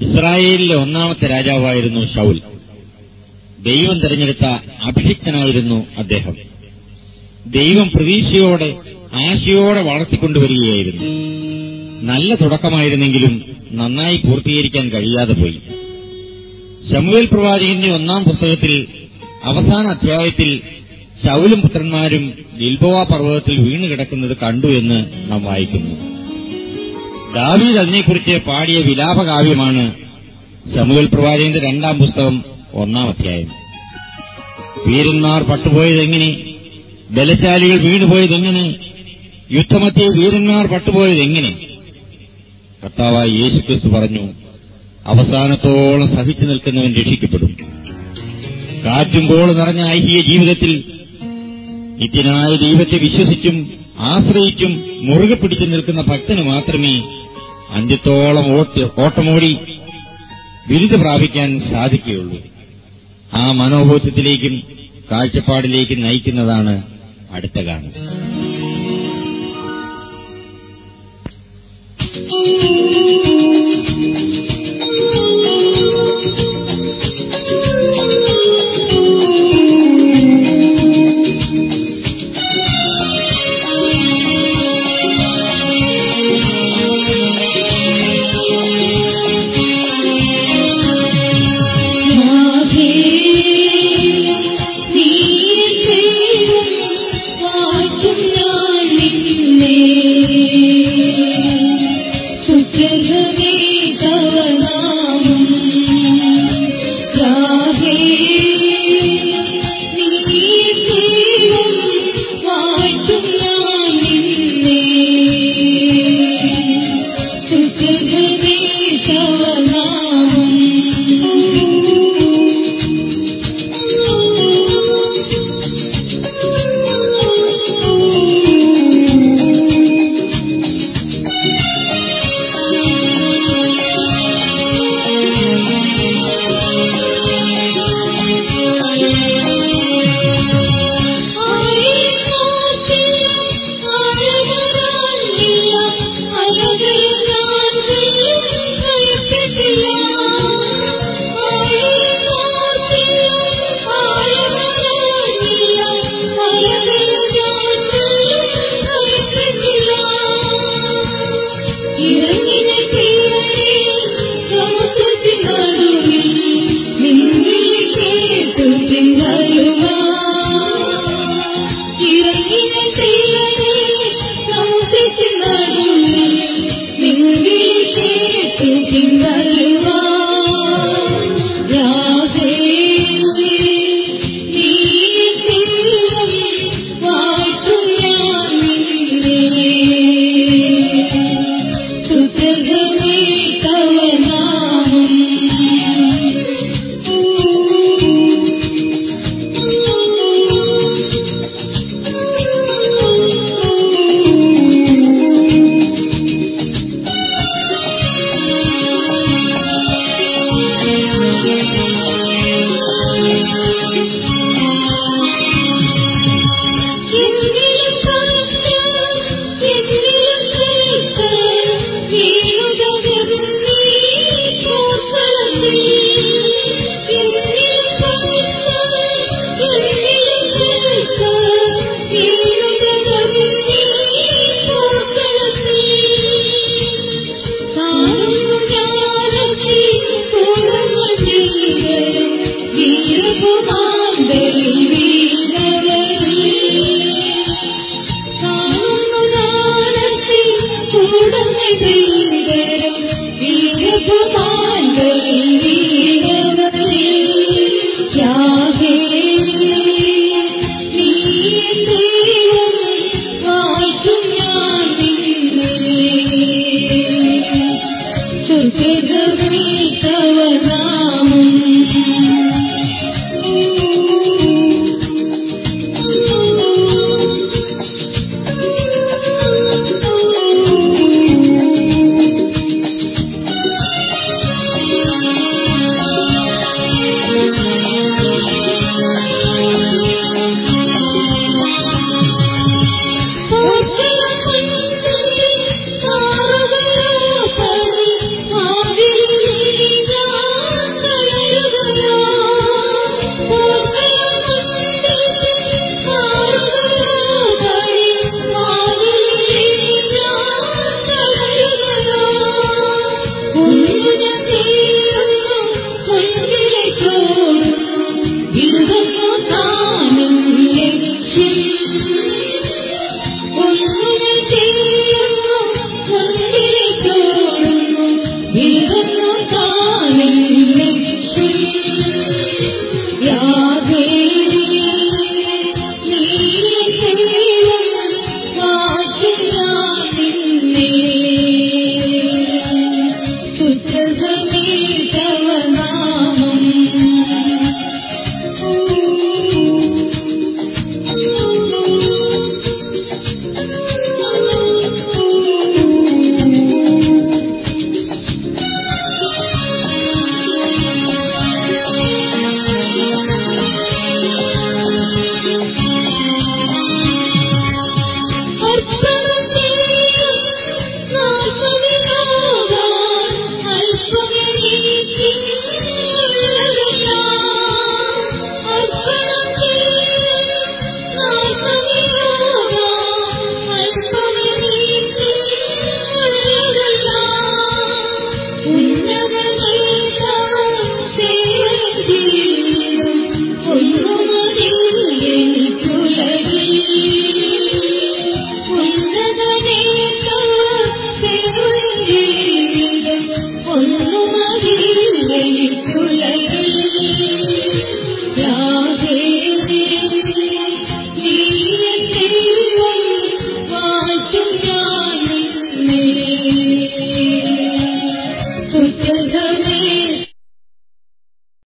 ഇസ്രായേലിലെ ഒന്നാമത്തെ രാജാവായിരുന്നു ഷൗൽ ദൈവം തെരഞ്ഞെടുത്ത അഭിഷിക്തനായിരുന്നു അദ്ദേഹം. ദൈവം പ്രതീക്ഷയോടെ ആശയോടെ വളർത്തിക്കൊണ്ടുവരികയായിരുന്നു. നല്ല തുടക്കമായിരുന്നെങ്കിലും നന്നായി പൂർത്തീകരിക്കാൻ കഴിയാതെ പോയി. ശമുവേൽ പ്രവാചകന്റെ ഒന്നാം പുസ്തകത്തിൽ അവസാന അധ്യായത്തിൽ ശൗലും പുത്രന്മാരും ഗിൽബോവ പർവതത്തിൽ വീണുകിടക്കുന്നത് കണ്ടു എന്ന് നാം വായിക്കുന്നു. ദാവീദ് അതിനെക്കുറിച്ച് പാടിയ വിലാപകാവ്യമാണ് ശമുവൽ പ്രവാചകന്റെ രണ്ടാം പുസ്തകം ഒന്നാം അധ്യായം. വീരന്മാർ പട്ടുപോയതെങ്ങനെ ബലശാലികൾ വീണുപോയതെങ്ങനെ യുദ്ധമധ്യേ വീരന്മാർ പട്ടുപോയതെങ്ങനെ കർത്താവായ യേശുക്രിസ്തു പറഞ്ഞു അവസാനത്തോളം സഹിച്ചു നിൽക്കുന്നവൻ രക്ഷിക്കപ്പെടും. കാറ്റും കോൾ നിറഞ്ഞ ഐഹിക ജീവിതത്തിൽ നിത്യനായ ദൈവത്തെ വിശ്വസിച്ചും ആശ്രയിച്ചും മുറുകെ പിടിച്ചു നിൽക്കുന്ന ഭക്തന് മാത്രമേ അന്ത്യത്തോളം ഓട്ടി- ഓട്ടമോടി ബിരുദ പ്രാപിക്കാൻ സാധിക്കുകയുള്ളൂ. ആ മനോബോധത്തിലേക്കും കാഴ്ചപ്പാടിലേക്കും നയിക്കുന്നതാണ് അടുത്ത ഗാനം. मधुपीतनामम्